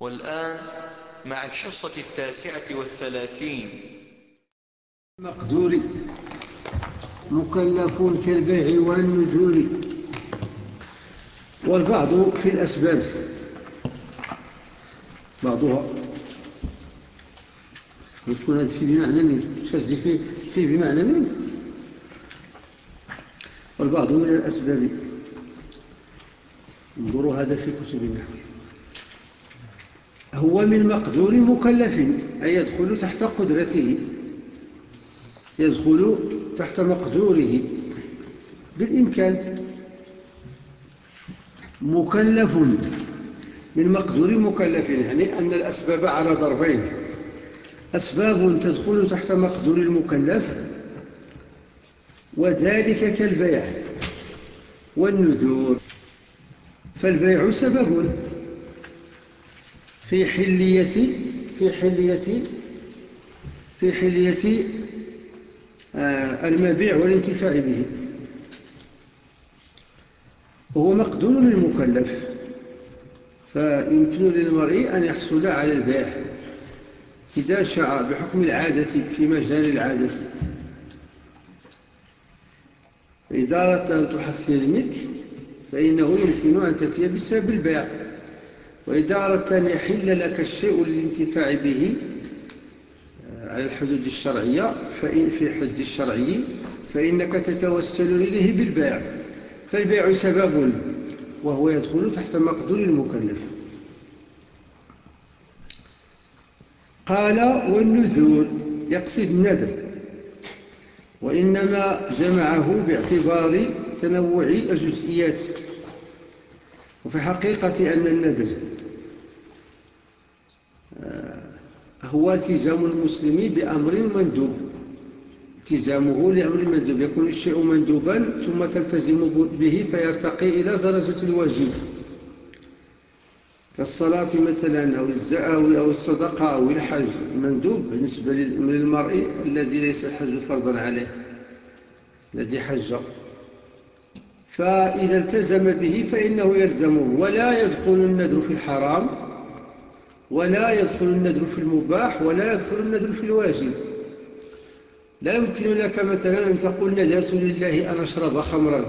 والآن مع الحصة التاسعة والثلاثين. مقدور. مكلف كالبيع والنذور والبعض في الأسباب. بعضها. وتكون هذا في بمعنى من شذ فيه, فيه بمعنى من والبعض من الأسباب. انظروا هذا في كتب النحو هو من مقدور مكلف أي يدخل تحت قدرته. يدخل تحت مقدوره. بالإمكان. مكلف. من مقدور مكلف يعني أن الأسباب على ضربين. أسباب تدخل تحت مقدور المكلف وذلك كالبيع والنذور. فالبيع سبب. في حلية في حلية في حلية آه، المبيع والانتفاع به. وهو مقدور للمكلف فيمكن للمرء أن يحصل على البيع إذا شاء بحكم العادة في مجال العادة. فإذا أردت أن تحصل الملك فإنه يمكن أن تأتي بسبب أردت أن يحل لك الشيء للانتفاع به آه، على الحدود الشرعية. فإن في حد الشرعي فإنك تتوسل إليه بالبيع. فالبيع سبب وهو يدخل تحت مقدور المكلف. قال والنذور يقصد الندر وإنما جمعه باعتبار تنوع الجزئيات. وفي حقيقة أن النذر هو التزام المسلم بأمر مندوب. التزامه لأمر مندوب. يكون الشيء مندوبا ثم تلتزم به فيرتقي إلى درجة الواجب. كالصلاة مثلا أو الزآوي أو الصدقة أو الحج. مندوب بالنسبة للمرء الذي ليس الحج فرضا عليه. الذي حج. فإذا التزم به فإنه يلزمه. ولا يدخل الندر في الحرام. ولا يدخل الندر في المباح ولا يدخل الندر في الواجب. لا يمكن لك مثلا أن تقول نذرت لله أن أشرب خمرا.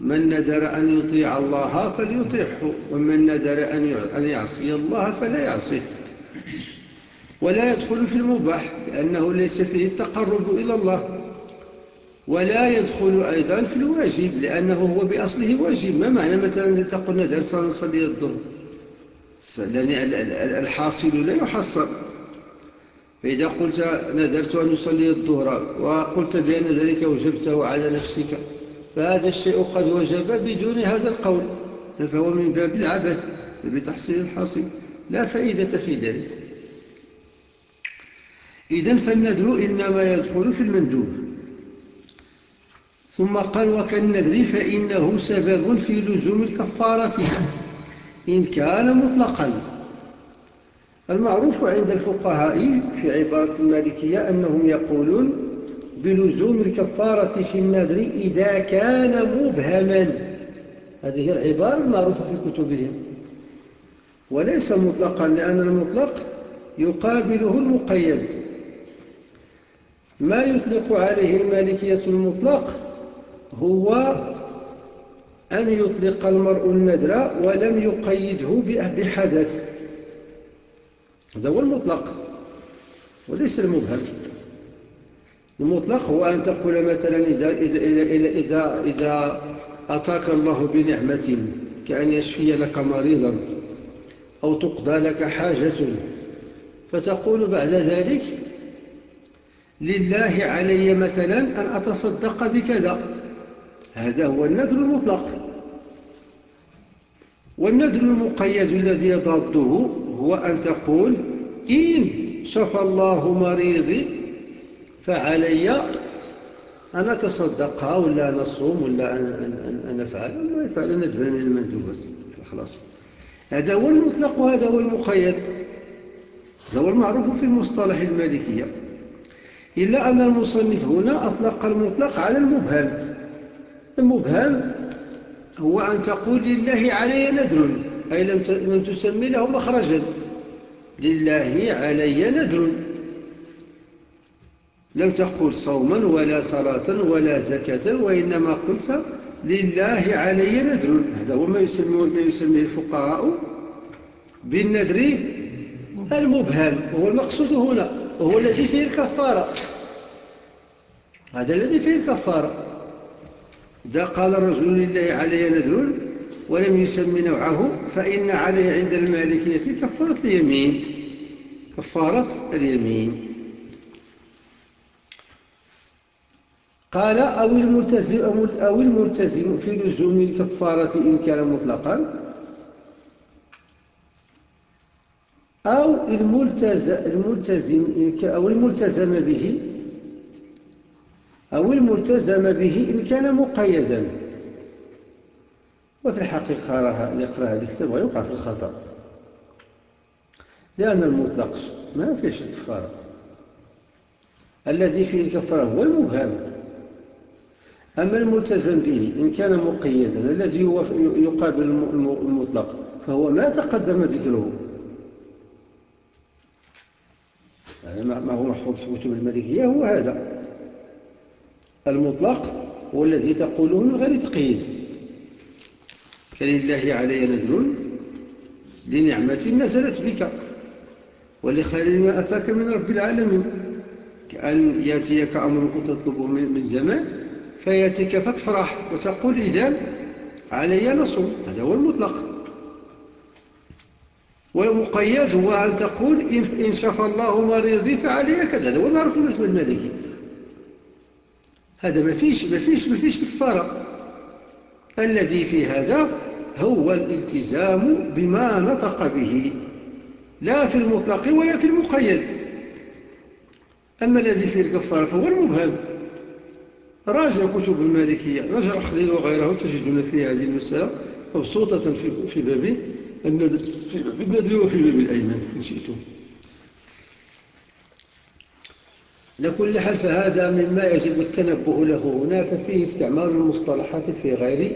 من ندر أن يطيع الله فليطيعه ومن ندر أن يعصي الله فلا يعصيه ولا يدخل في المباح لأنه ليس فيه التقرب إلى الله. ولا يدخل أيضا في الواجب لأنه هو بأصله واجب. ما معنى مثلا تقول ندرت أن نصلي الظهر؟ لأن الحاصل لا يحصل. فإذا قلت ندرت أن نصلي الظهر وقلت بأن ذلك وجبته على نفسك فهذا الشيء قد وجب بدون هذا القول. فهو من باب العبث بتحصيل الحاصل. لا فائدة في ذلك. إذن فالنذر إنما يدخل في المندوب. ثم قال وكالنذر فإنه سبب في لزوم الكفارة. إن كان مطلقا. المعروف عند الفقهاء في عبارة المالكية أنهم يقولون بلزوم الكفارة في النذر إذا كان مبهما. هذه العبارة المعروفة في كتبهم. وليس مطلقا لأن المطلق يقابله المقيد. ما يطلق عليه المالكية المطلق هو أن يطلق المرء الندر ولم يقيده بحدث. هذا هو المطلق وليس المبهم. المطلق هو أن تقول مثلا إذا, إذا, إذا, إذا, إذا أتاك الله بنعمة كأن يشفي لك مريضا أو تقضى لك حاجة فتقول بعد ذلك لله علي مثلا أن أتصدق بكذا. هذا هو النذر المطلق. والندر المقيد الذي يضاده هو أن تقول إن شفى الله مريضي فعلي أن أتصدق ولا نصوم ولا أن نفعل. ما يفعل ندبر من المندوبات خلاص. هذا هو المطلق وهذا هو المقيد. هذا هو المعروف في المصطلح المالكية. إلا أن المصنف هنا أطلق المطلق على المبهم. المبهم هو أن تقول لله علي ندر أي لم تسمي له مخرجا. لله علي ندر لم تقل صوما ولا صلاة ولا زكاة وإنما قلت لله علي ندر هذا هو ما يسميه الفقهاء بالندر المبهم. وهو المقصود هنا وهو الذي فيه الكفارة. هذا الذي فيه الكفارة. إذا قال الرجل لله علي ندر ولم يسمي نوعه فإن عليه عند المالكية كفارة اليمين. كفارة اليمين. قال أو الملتزم, أو الملتزم في لزوم الكفارة إن كان مطلقا؟ أو الملتزم أو الملتزم به أو الملتزم به إن كان مقيدا. وفي الحقيقة اللي يقرأ هذه الكتاب ويوقع في الخطأ. لأن المطلق ما فيش الكفارة الذي فيه الكفارة هو المبهم. أما الملتزم به إن كان مقيدا الذي يقابل المطلق فهو ما تقدم ذكره. يعني ما هو محفوظ في كتب الملكية هو هذا. المطلق هو الذي تقوله من غير تقييد كلله علي نذر لنعمة نزلت بك ولخير ما أتاك من رب العالمين. كأن يأتيك أمر كنت تطلبه من زمان فيأتيك فتفرح وتقول إذا علي نصوم هذا هو المطلق. والمقيد هو أن تقول إن شفى الله مريضي فعلي كذا. هذا هو المعروف بالنسبة المالكي هذا ما فيش ما فيش ما فيش كفارة. الذي في هذا هو الالتزام بما نطق به لا في المطلق ولا في المقيد. أما الذي فيه الكفارة فهو المبهم. راجع كتب المالكية راجع أخليل وغيره تجدون في هذه المسألة مبسوطة في باب الندر في باب الندر وفي باب الأيمان إن شئتم. لكل حال فهذا مما يجب التنبه له. هنا ففيه استعمال المصطلحات في غير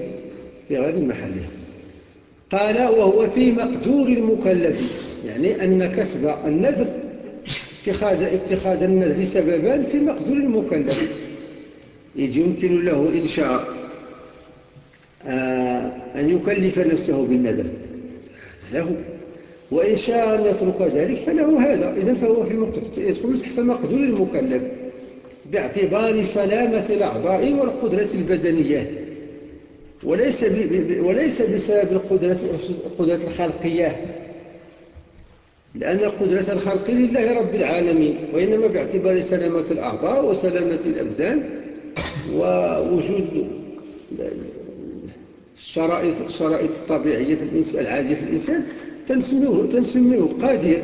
في غير محلها. قال وهو في مقدور المكلف. يعني أن كسب الندر اتخاذ, اتخاذ الندر سببا في مقدور المكلف. إذ يمكن له إن شاء آه، أن يكلف نفسه بالندر له. وإن شاء أن يترك ذلك فله هذا. إذن فهو في يدخل تحت مقدور المكلف باعتبار سلامة الأعضاء والقدرة البدنية وليس, وليس بسبب القدرة, القدرة الخلقية لأن القدرة الخلق لله رب العالمين وإنما باعتبار سلامة الأعضاء وسلامة الأبدان ووجود الشرائط الشرائط الطبيعية في الإنسان العادية في الإنسان. تنسميه, تنسميه قادر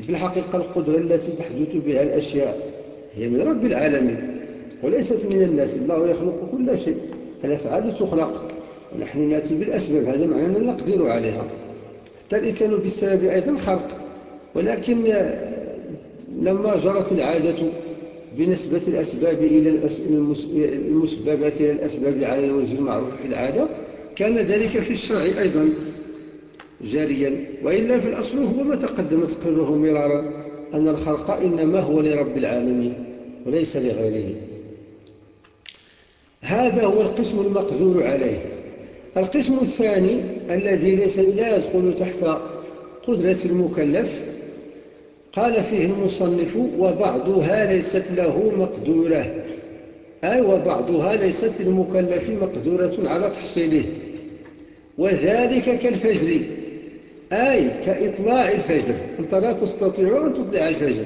في الحقيقة القدرة التي تحدث بها الأشياء هي من رب العالمين وليست من الناس. الله يخلق كل شيء الأفعال تخلق ونحن نأتي بالأسباب. هذا معنى أن نقدر عليها. حتى الإنسان بالسبب أيضا خلق ولكن لما جرت العادة بنسبة الأسباب إلى المسببات إلى الأسباب على الوجه المعروف في العادة كان ذلك في الشرع أيضا. جاريا وإلا في الأصل هو ما تقدم تقرره مرارا أن الخلق إنما هو لرب العالمين وليس لغيره. هذا هو القسم المقدور عليه. القسم الثاني الذي ليس لا يدخل تحت قدرة المكلف. قال فيه المصنف وبعضها ليست له مقدورة. أي وبعضها ليست للمكلف مقدورة على تحصيله. وذلك كالفجر. أي كإطلاع الفجر. أنت لا تستطيع أن تطلع الفجر.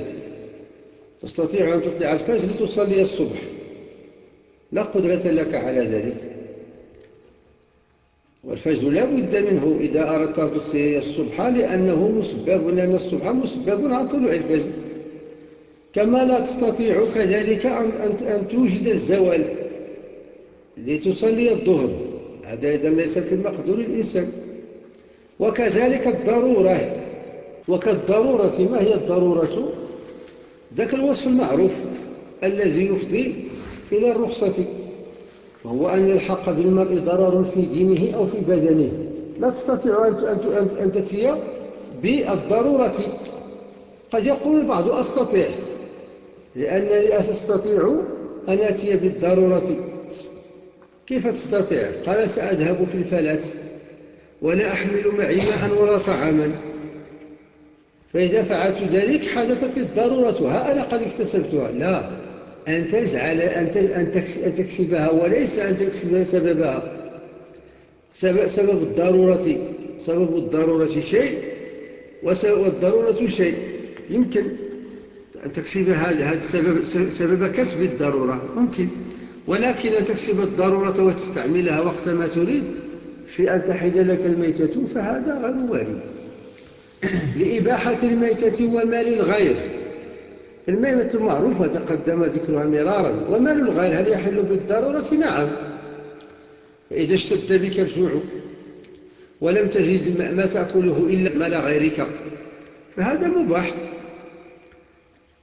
تستطيع أن تطلع الفجر لتصلي الصبح. لا قدرة لك على ذلك. والفجر لا بد منه إذا أردت أن تصلي الصبح لأنه مسبب لأن الصبح مسبب عن طلوع الفجر. كما لا تستطيع كذلك أن توجد الزوال لتصلي الظهر. هذا أيضا ليس في مقدور الإنسان. وكذلك الضرورة وكالضرورة ما هي الضرورة؟ ذاك الوصف المعروف الذي يفضي إلى الرخصة وهو أن يلحق بالمرء ضرر في دينه أو في بدنه. لا تستطيع أن تتي بالضرورة. قد يقول البعض أستطيع لأنني أستطيع أن أتي بالضرورة. كيف تستطيع؟ قال سأذهب في الفلات. ولا أحمل معي ماء ولا طعاما. فإذا فعلت ذلك حدثت الضرورة ها أنا قد اكتسبتها. لا أن تجعل أن تكسبها وليس أن تكسب سببها. سبب الضرورة سبب الضرورة شيء والضرورة شيء. يمكن أن تكسب هذا سبب, سبب كسب الضرورة. ممكن. ولكن أن تكسب الضرورة وتستعملها وقت ما تريد في أن تحد لك الميتة فهذا غير وارد لإباحة الميتة ومال الغير. الميتة معروفة تقدم ذكرها مرارا. ومال الغير هل يحل بالضرورة؟ نعم. فإذا اشتد بك الجوع ولم تجد ما تأكله إلا مال غيرك فهذا مباح.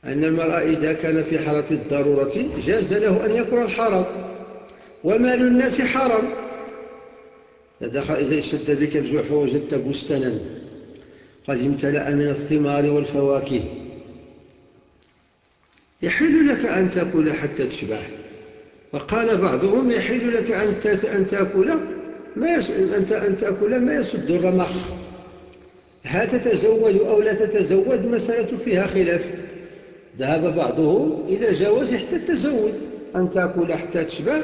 أن المرأة إذا كان في حالة الضرورة جاز له أن يكون الحرام. ومال الناس حرام. إذا اشتد بك الجوع فوجدت بستنا قد امتلأ من الثمار والفواكه. يحل لك أن تأكل حتى تشبع. وقال بعضهم يحل لك أن تأكل ما أن تأكل ما يسد الرمق هل تتزوج أو لا تتزوج مسألة فيها خلاف. ذهب بعضهم إلى جواز حتى التزوج أن تأكل حتى تشبع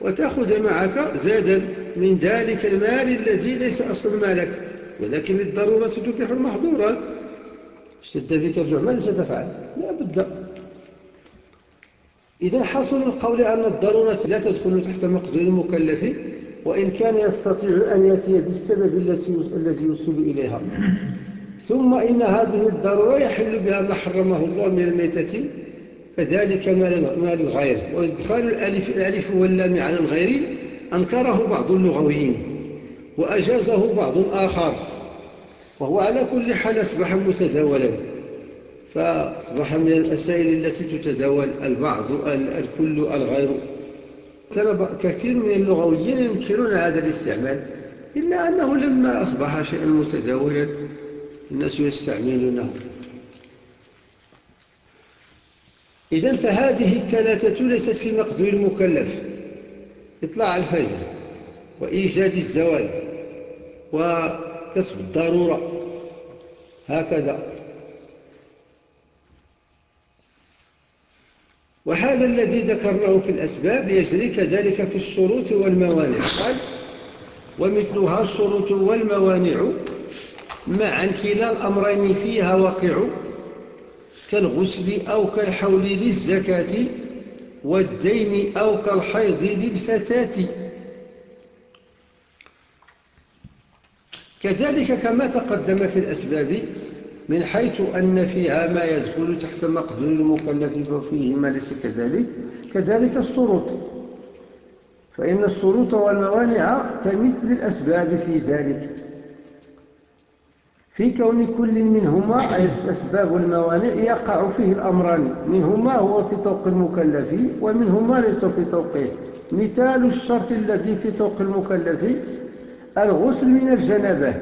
وتأخذ معك زادا. من ذلك المال الذي ليس أصل مالك ولكن الضرورة تبيح المحظورات. اشتد بك الجوع ماذا ستفعل. لا بد. إذا حصل القول أن الضرورة لا تدخل تحت مقدور المكلف وإن كان يستطيع أن يأتي بالسبب الذي يوصل إليها. ثم إن هذه الضرورة يحل بها ما حرمه الله من الميتة كذلك مال الغير. وإدخال الألف, الألف واللام على الغير أنكره بعض اللغويين وأجازه بعض آخر وهو على كل حال أصبح متداولا. فأصبح من الأسائل التي تتداول البعض الكل الغير. كثير من اللغويين ينكرون هذا الاستعمال إلا أنه لما أصبح شيئا متداولا الناس يستعملونه. إذن فهذه الثلاثة ليست في مقدور المكلف. إطلاع الفجر وإيجاد الزوال وكسب الضرورة. هكذا. وهذا الذي ذكرناه في الأسباب يجري كذلك في الشروط والموانع. قال ومثلها الشروط والموانع معا كلا الأمرين فيها وقع كالغسل أو كالحول للزكاة والدين أو كالحيض للفتاة. كذلك كما تقدم في الأسباب من حيث أن فيها ما يدخل تحت مقدور المكلف وفيه ما ليس كذلك كذلك الشروط. فإن الشروط والموانع كمثل الأسباب في ذلك. في كون كل منهما أي الأسباب والموانع يقع فيه الأمران. منهما هو في طوق المكلف ومنهما ليس في طوقه. مثال الشرط الذي في طوق المكلف الغسل من الجنبة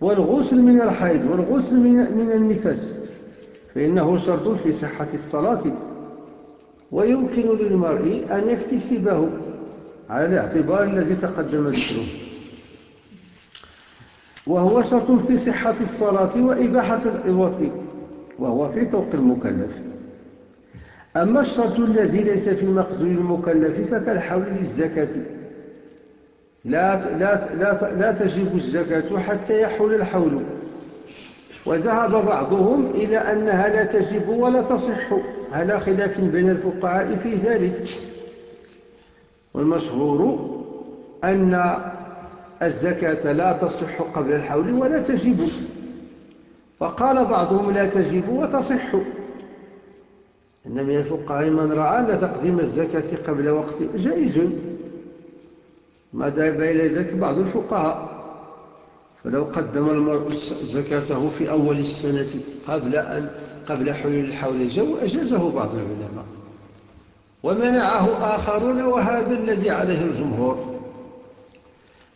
والغسل من الحيض والغسل من, النفس. فإنه شرط في صحة الصلاة. ويمكن للمرء أن يكتسبه على الاعتبار الذي تقدم ذكره. وهو شرط في صحة الصلاة وإباحة الإوط وهو في طوق المكلف. أما الشرط الذي ليس في مقدور المكلف فكالحول للزكاة. لا, لا, لا, لا تجب الزكاة حتى يحول الحول. وذهب بعضهم إلى أنها لا تجب ولا تصح على خلاف بين الفقهاء في ذلك. والمشهور أن الزكاة لا تصح قبل الحول ولا تجب فقال بعضهم لا تجب وتصح. إن من الفقهاء من رأى أن تقديم الزكاة قبل وقت جائز. ما ذهب إلى ذلك بعض الفقهاء. فلو قدم المرء زكاته في أول السنة قبل أن قبل حلول الحول أجازه بعض العلماء. ومنعه آخرون وهذا الذي عليه الجمهور.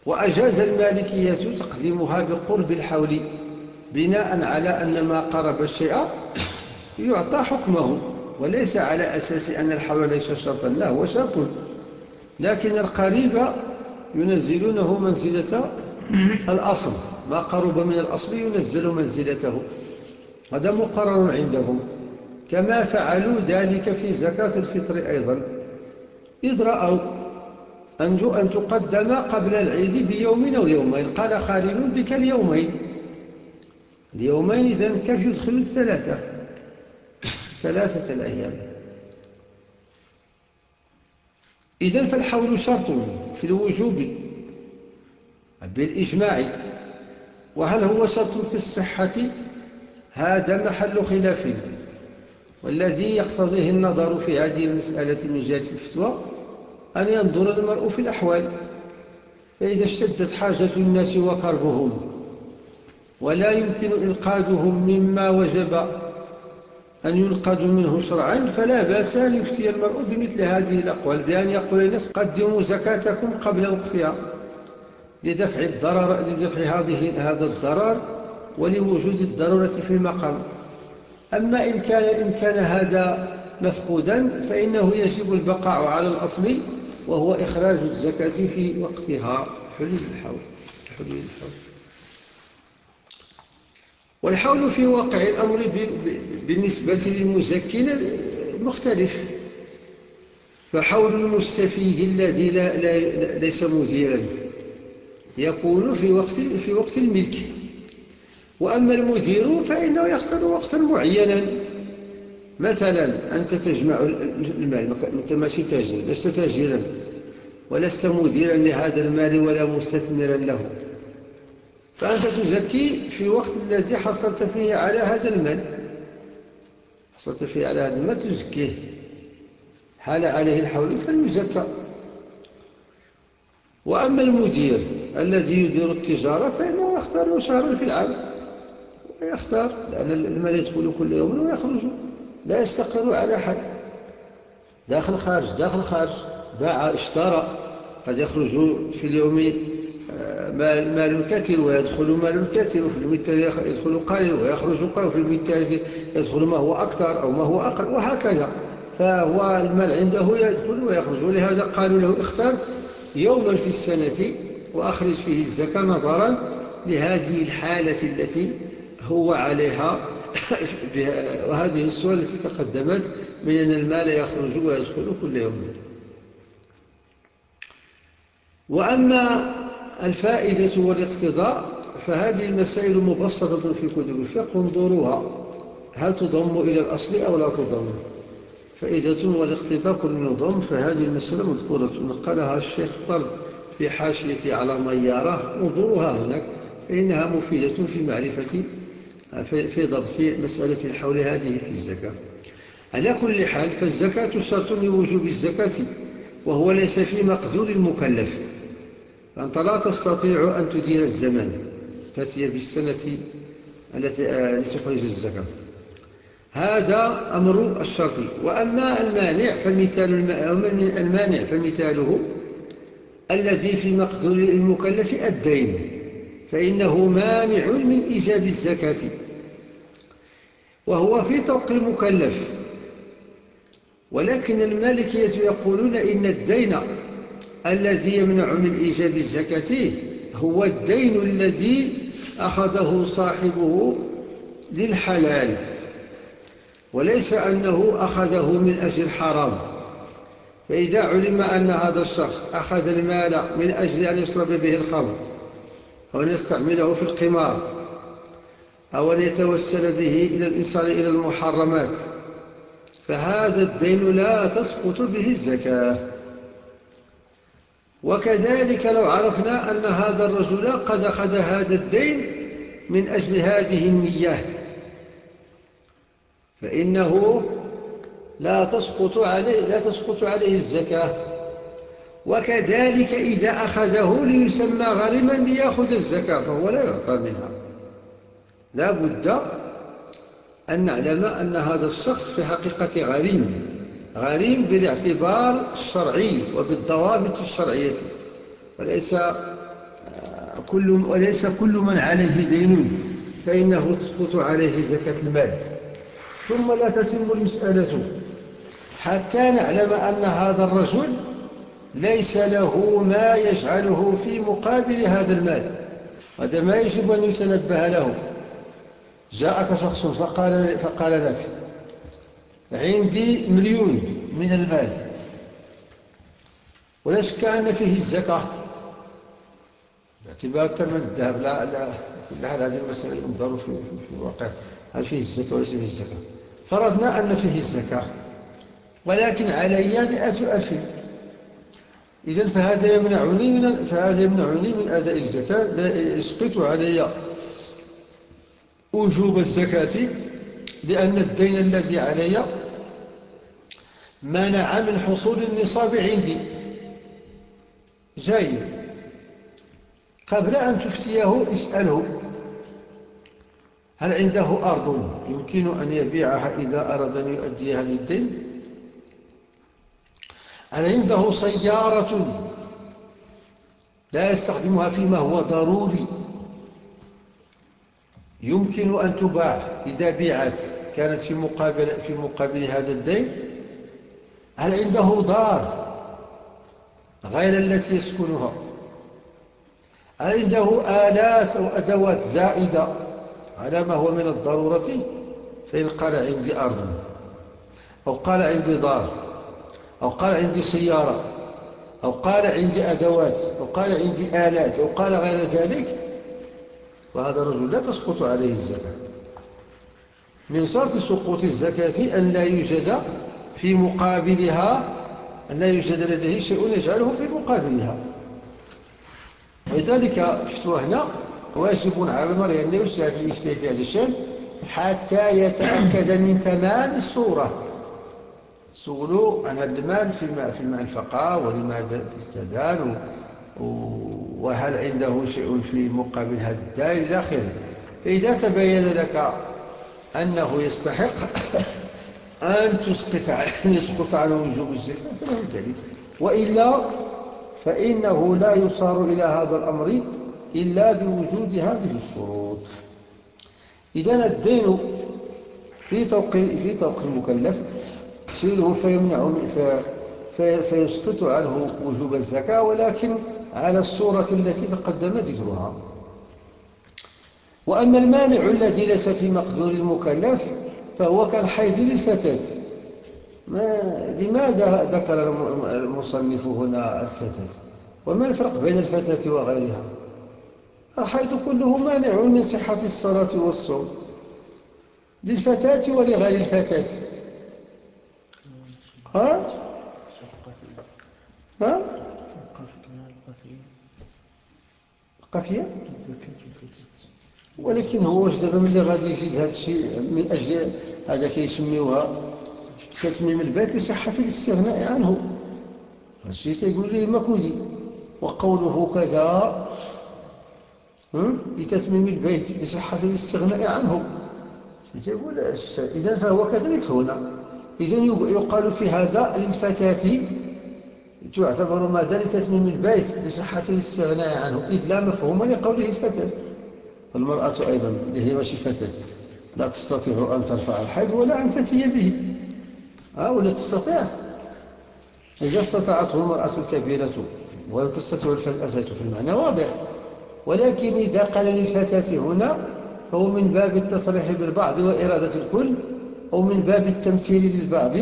وأجاز المالكية تقديمها بقرب الحول بناء على أن ما قرب الشيء يعطى حكمه وليس على أساس أن الحول ليس شرطا. لا هو شرط. لكن القريب ينزلونه منزلة الأصل. ما قرب من الأصل ينزل منزلته. هذا مقرر عندهم. كما فعلوا ذلك في زكاة الفطر أيضا. إذ رأوا أن تقدم قبل العيد بيوم أو يومين. قال خالل بك اليومين. اليومين إذن كيف يدخل الثلاثة؟ ثلاثة الأيام. إذن فالحول شرط في الوجوب بالإجماع. وهل هو شرط في الصحة؟ هذا محل خلاف. والذي يقتضيه النظر في هذه المسألة من جهة الفتوى. أن ينظر المرء في الأحوال فإذا اشتدت حاجة الناس وكربهم ولا يمكن إنقاذهم مما وجب أن ينقذوا منه شرعا فلا بأس أن يفتي المرء بمثل هذه الأقوال بأن يقول للناس قدموا زكاتكم قبل وقتها لدفع الضرر لدفع هذه هذا الضرر ولوجود الضرورة في المقام. أما إن كان إن كان هذا مفقودا فإنه يجب البقاء على الأصل وهو إخراج الزكاة في وقتها. حلول الحول. حلول الحول. والحول في واقع الأمر بالنسبة للمزكين مختلف. فحول المستفيد الذي لا لا ليس مديرا يكون في وقت في وقت الملك. وأما المدير فإنه يختار وقتا معينا. مثلا أنت تجمع المال أنت ماشي تاجر لست تاجرا ولست مديرا لهذا المال ولا مستثمرا له. فأنت تزكي في وقت الذي حصلت فيه على هذا المال. حصلت فيه على هذا المال تزكيه. حال عليه الحول فليزكى. وأما المدير الذي يدير التجارة فإنه يختار شهرا في العام ويختار لأن المال يدخل كل يوم ويخرج. لا يستقر على حد داخل خارج داخل خارج. باع اشترى. قد يخرج في اليوم آه، مال, مال كثير ويدخل مال كثير وفي اليوم التالي يدخل قليل ويخرج قليل وفي اليوم التالي يدخل ما هو أكثر أو ما هو أقل وهكذا. فهو المال عنده يدخل ويخرج. ولهذا قالوا له اختار يوما في السنة وأخرج فيه الزكاة نظرا لهذه الحالة التي هو عليها وهذه الصورة التي تقدمت من أن المال يخرج ويدخل كل يوم. وأما الفائدة والاقتضاء فهذه المسائل مبسطة في كتب الفقه انظروها. هل تضم إلى الأصل أو لا تضم؟ فائدة والاقتضاء كل نظام فهذه المسألة مذكورة. نقلها الشيخ طرد في حاشية على ميارة. انظروها هناك فإنها مفيدة في معرفة في ضبط مسألة الحول هذه في الزكاة. على كل حال فالزكاة شرط لوجوب الزكاة وهو ليس في مقدور المكلف. فأنت لا تستطيع أن تدير الزمان تأتي بالسنة التي تخرج الزكاة. هذا أمر الشرط. وأما المانع فمثال المانع فمثاله الذي في مقدور المكلف الدين. فإنه مانع من إيجاب الزكاة. وهو في طوق المكلف. ولكن المالكية يقولون إن الدين الذي يمنع من إيجاب الزكاة هو الدين الذي أخذه صاحبه للحلال وليس أنه أخذه من أجل حرام. فإذا علم أن هذا الشخص أخذ المال من أجل أن يشرب به الخمر أو أن يستعمله في القمار أو أن يتوسل به إلى الإنسان إلى المحرمات. فهذا الدين لا تسقط به الزكاة. وكذلك لو عرفنا أن هذا الرجل قد أخذ هذا الدين من أجل هذه النية. فإنه لا تسقط عليه لا تسقط عليه الزكاة. وكذلك إذا أخذه ليسمى غريما ليأخذ الزكاة فهو لا يعطى منها. لا بد أن نعلم أن هذا الشخص في حقيقة غريم غريم بالاعتبار الشرعي وبالضوابط الشرعية. وليس آه، كل وليس كل من عليه دين فإنه تسقط عليه زكاة المال. ثم لا تتم المسألة. حتى نعلم أن هذا الرجل ليس له ما يجعله في مقابل هذا المال. هذا ما يجب أن يتنبه له. جاءك شخص فقال, فقال لك عندي مليون من المال. ولا شك أن فيه الزكاة. باعتبار ثمن الذهب لا لا كل حال هذه المسألة ينظر في, الواقع. هل فيه الزكاة وليس فيه الزكاة؟ فرضنا أن فيه الزكاة. ولكن علي مئة ألف. إذا فهذا يمنعني من فهذا يمنعني من أداء الزكاة. لا يسقط علي. وجوب الزكاة لأن الدين الذي علي منع من حصول النصاب عندي. جيد. قبل أن تفتيه اسأله. هل عنده أرض يمكن أن يبيعها إذا أراد أن يؤدي هذا الدين؟ هل عنده سيارة لا يستخدمها فيما هو ضروري؟ يمكن أن تباع إذا بيعت كانت في مقابل, في مقابل هذا الدين؟ هل عنده دار غير التي يسكنها؟ هل عنده آلات أو أدوات زائدة على ما هو من الضرورة؟ فإن قال عندي أرض أو قال عندي دار أو قال عندي سيارة أو قال عندي أدوات أو قال عندي آلات أو قال غير ذلك وهذا الرجل لا تسقط عليه الزكاة. من شرط سقوط الزكاة أن لا يوجد في مقابلها أن لا يوجد لديه شيء يجعله في مقابلها. ولذلك شفتوا هنا واجب على المرء أن يسعى في في هذا الشيء حتى يتأكد من تمام الصورة. سولوا عن المال فيما, أنفقه ولماذا تستدان؟ وهل عنده شيء في مقابل هذا الدار إلى آخره. فإذا تبين لك أنه يستحق أن تسقط يسقط عنه وجوب الزكاة فله ذلك وإلا فإنه لا يصار إلى هذا الأمر إلا بوجود هذه الشروط. إذا الدين في طوق في طوق المكلف سيله فيمنع في فيسقط عنه وجوب الزكاة ولكن على الصورة التي تقدم ذكرها. وأما المانع الذي ليس في مقدور المكلف فهو كالحيض للفتاة. ما لماذا ذكر المصنف هنا الفتاة؟ وما الفرق بين الفتاة وغيرها؟ الحيض كله مانع من صحة الصلاة والصوم للفتاة ولغير الفتاة. ها؟ ها؟ قافية ولكن هو واش دابا ملي غادي يزيد هذا الشيء من أجل هذا كيسميوها تسميم البيت لصحة الاستغناء عنه. الشيء تيقول لي مكودي وقوله كذا لتسميم البيت لصحة الاستغناء عنه. يقول إذا فهو كذلك هنا. إذا يقال في هذا للفتاة تعتبر ماذا لتسميم البيت لصحة الاستغناء عنه. إذ لا مفهوم لقوله الفتاة. والمرأة أيضا هي ماشي فتاة لا تستطيع أن ترفع الحيض ولا أن تتي به. أه ولا تستطيع. إذا استطاعته المرأة الكبيرة ولم تستطيع الفتاة في المعنى واضح. ولكن إذا قال للفتاة هنا فهو من باب التصريح بالبعض وإرادة الكل أو من باب التمثيل للبعض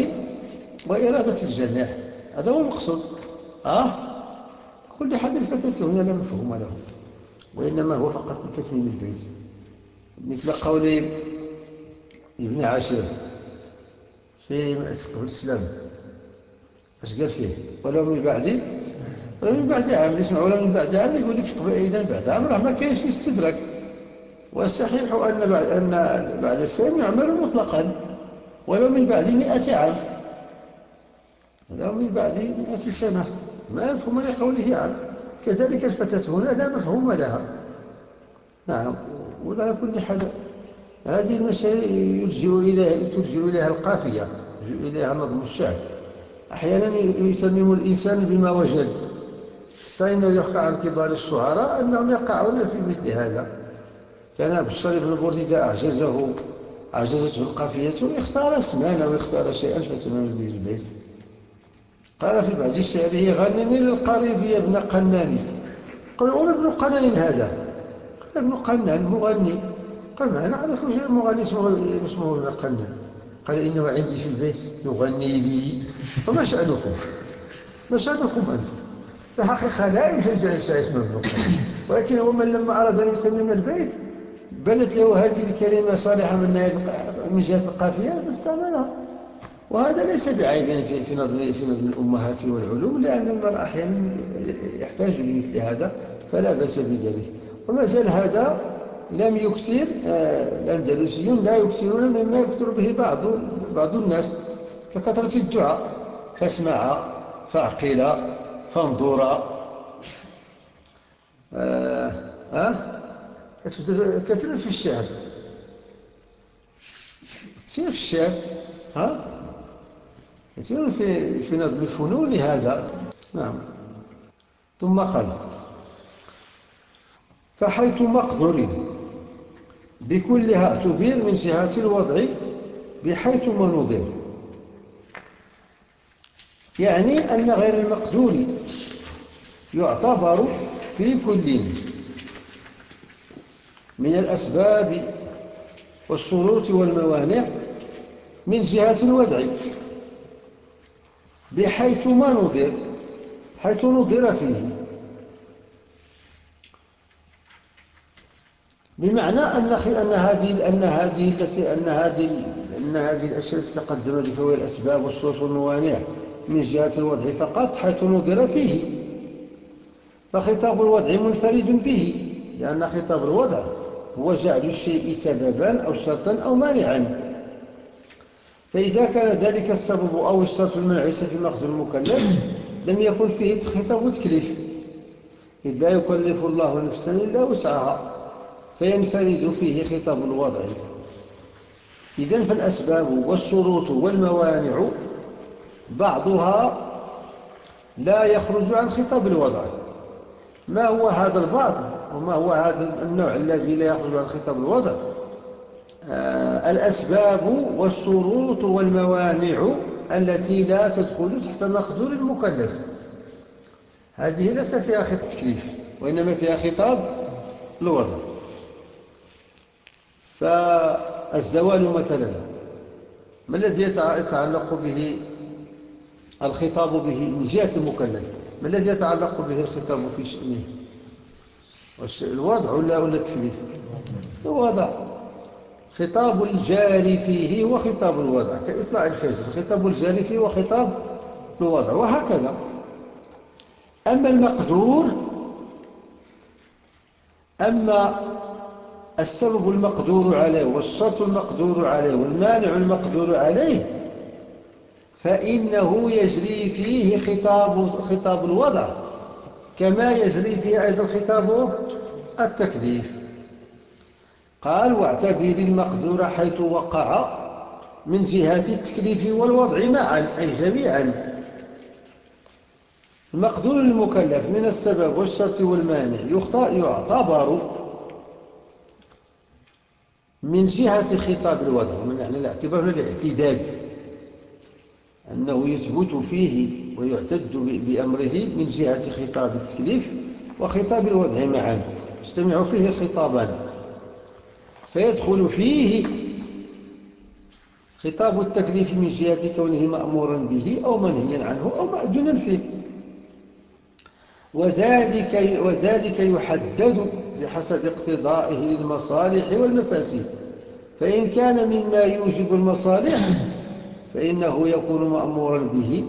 وإرادة الجميع. هذا هو المقصود. آه. كل حد الفتاة هنا لا مفهوم له وإنما هو فقط لتتميم البيت. مثل قول ابن عاشر في فقه الإسلام. اش قال فيه؟ ولو من بعد ولا من بعد عام. يسمع ولا من بعد عام يقول لك إذا بعد عام راه ما كاينش يستدرك والصحيح أن بعد, أن بعد السلام يعمل مطلقا. ولو من بعد مئة عام. ولو من بعد مئة سنة. ما يفهم لقوله عام كذلك الفتاة هنا لا مفهوم لها. نعم ولا كل حد هذه المسائل يلجئ إليها تلجئ إليها القافية يلجئ إليها نظم الشعر. أحيانا يتمم الإنسان بما وجد. فإنه يحكى عن كبار الشعراء أنهم يقعون في مثل هذا. كان بشر بن بردة أعجزه أعجزته القافية اختار اسمان أو اختار شيئا فتمام به البيت. قال في بعض شعره غنني للقريض ابن قناني قال وما ابن قنان هذا؟ قال ابن قنان مغني. قال ما نعرف مغني اسمه, اسمه ابن قنان. قال إنه عندي في البيت يغني لي. فما شأنكم ما شأنكم أنتم الحقيقة لا يوجد اسمه ابن قنان. ولكن هو من لما أراد أن يتمم البيت بدت له هذه الكلمة صالحة من جهة القافية فاستعملها. وهذا ليس بعيب في في نظم في نظم الأمهات والعلوم لأن المرء أحيانا يحتاج لمثل هذا فلا بأس بذلك. وما زال هذا لم يكثر آه، الأندلسيون لا يكثرون مما يكثر به بعض بعض الناس ككثرة الدعاء فاسمع فاعقل فانظر. آه آه كثير في الشعر. كثير في الشعر. ها؟ كثير في في نظم الفنون هذا. نعم. ثم قال فحيث مقدر بكلها اعتبر من جهة الوضع بحيث ما نظر يعني أن غير المقدور يعتبر في كل من الأسباب والشروط والموانع من جهة الوضع. بحيث ما نظر حيث نظر فيه. بمعنى أن أن هذه أن هذه التي أن هذه أن هذه الأشياء تقدم هو الأسباب والشروط والموانع من جهة الوضع فقط حيث نظر فيه. فخطاب الوضع منفرد به لأن خطاب الوضع هو جعل الشيء سببا أو شرطا أو مانعا. فإذا كان ذلك السبب أو الشرط المنع في مقدور المكلف لم يكن فيه خطاب تكليف. إذ لا يكلف الله نفسا إلا وسعها فينفرد فيه خطاب الوضع. إذن فالأسباب والشروط والموانع بعضها لا يخرج عن خطاب الوضع. ما هو هذا البعض؟ وما هو هذا النوع الذي لا يخرج عن خطاب الوضع؟ الأسباب والشروط والموانع التي لا تدخل تحت مقدور المكلف. هذه ليس فيها خطاب التكليف وإنما فيها خطاب الوضع فالزوال مثلا ما الذي يتعلق به الخطاب به من جهة المكلف؟ ما الذي يتعلق به الخطاب في شأنه؟ الوضع ولا التكليف؟ الوضع. خطاب الجاري فيه هو خطاب الوضع كإطلاع الفجر خطاب الجاري فيه هو خطاب الوضع وهكذا. أما المقدور أما السبب المقدور عليه والشرط المقدور عليه والمانع المقدور عليه فإنه يجري فيه خطاب, خطاب الوضع كما يجري فيه أيضا خطاب التكليف. قال واعتبر المقدور حيث وقع من جهة التكليف والوضع معا أي جميعا. المقدور المكلف من السبب والشرط والمانع يعتبر من جهة خطاب الوضع ومن يعني الاعتبار الاعتداد أنه يثبت فيه ويعتد بأمره من جهة خطاب التكليف وخطاب الوضع معا. يجتمع فيه الخطابان فيدخل فيه خطاب التكليف من جهة كونه مأمورا به أو منهيا عنه أو مأذونا فيه. وذلك, وذلك يحدد بحسب اقتضائه للمصالح والمفاسد. فإن كان مما يوجب المصالح فإنه يكون مأمورا به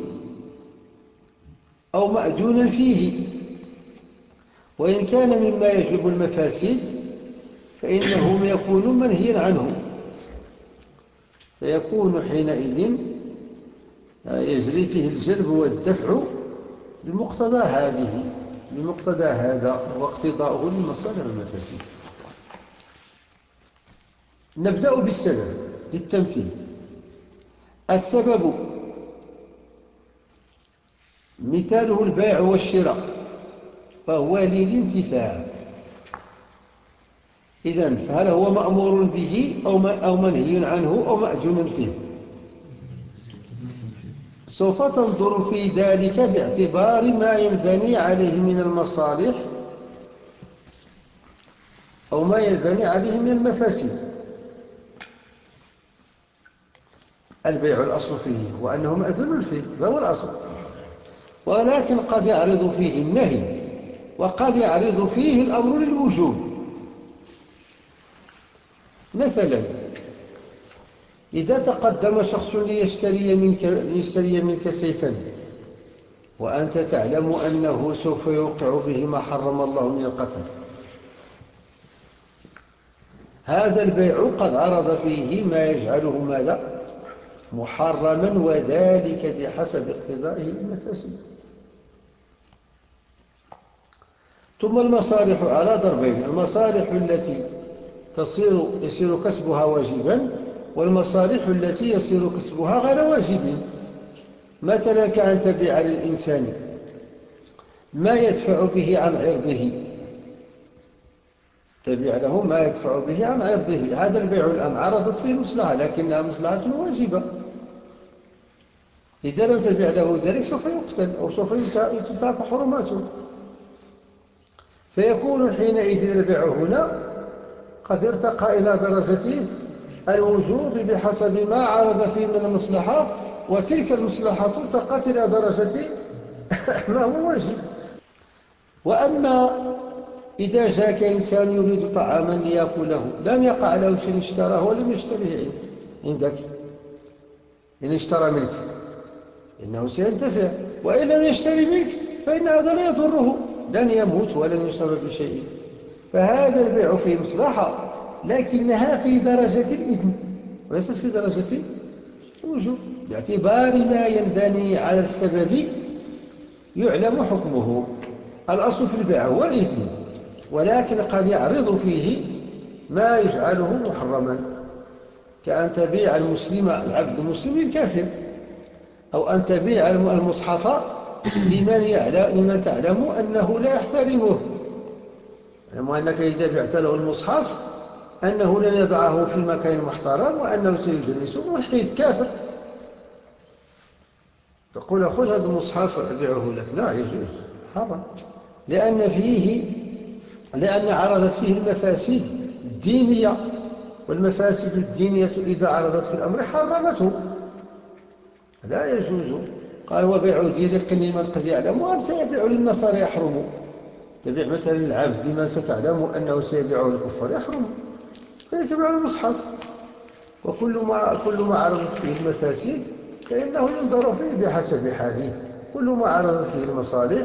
أو مأذونا فيه. وإن كان مما يجلب المفاسد فإنه يكون منهيا عنه. فيكون حينئذ يجري فيه الجلب والدفع بمقتضى هذه بمقتضى هذا واقتضاؤه للمصالح والمفاسد نبدأ بالسبب للتمثيل. السبب مثاله البيع والشراء فهو للانتفاع. إذن فهل هو مأمور به أو منهي عنه أو مأجون فيه؟ سوف تنظر في ذلك باعتبار ما ينبني عليه من المصالح أو ما ينبني عليه من المفاسد. البيع الأصل فيه وأنه مأذن فيه هذا هو الأصل. ولكن قد يعرض فيه النهي وقد يعرض فيه الأمر للوجوب. مثلا إذا تقدم شخص ليشتري منك, ليشتري منك سيفا وأنت تعلم أنه سوف يوقع به ما حرم الله من القتل. هذا البيع قد عرض فيه ما يجعله ماذا؟ محرما وذلك بحسب اقتضائه المفاسد. ثم المصالح على ضربين المصالح التي تصير يصير كسبها واجبا والمصالح التي يصير كسبها غير واجب. مثلا كأن تبيع للإنسان ما يدفع به عن عرضه. تبيع له ما يدفع به عن عرضه. هذا البيع الآن عرضت فيه مصلحة لكنها مصلحة واجبة. إذا لم تبيع له ذلك سوف يقتل أو سوف يتاك حرماته. فيكون حينئذ البيع هنا قد ارتقى إلى درجة الوجوب بحسب ما عرض فيه من المصلحة وتلك المصلحة ارتقت إلى درجة ما هو واجب وأما إذا جاءك إنسان يريد طعاما ليأكله لم يقع له شيء اشتراه ولم يشتريه عندك. إن اشترى منك. إنه سينتفع. وإن لم يشتري منك فإن هذا لا يضره. لن يموت ولن يصاب بشيء. فهذا البيع فيه مصلحة لكنها في درجة الإذن. وليست في درجة الوجوب. باعتبار ما ينبني على السبب يعلم حكمه. الأصل في البيع هو الإذن ولكن قد يعرض فيه ما يجعله محرما. كأن تبيع المسلم العبد المسلم الكافر أو أن تبيع المصحف لمن, لمن تعلم أنه لا يحترمه. يعلم أنك إذا بعت له المصحف أنه لن يضعه في مكان محترم وأنه سيجلسه ملحد كافر. تقول خذ هذا المصحف أبيعه لك. لا يجوز. حرام. لأن فيه لأن عرضت فيه المفاسد الدينية والمفاسد الدينية إذا عرضت في الأمر حرمته. لا يجوز. قال وبيع ديرق لمن قد يعلم وأن سيبيع للنصارى يحرم تبيع مثلا العبد لمن ستعلم أنه سيبيعه للكفار. يحرم. فيتبع المصحف وكل ما, كل ما عرضت فيه المفاسد فإنه ينظر فيه بحسب حاله. كل ما عرضت فيه المصالح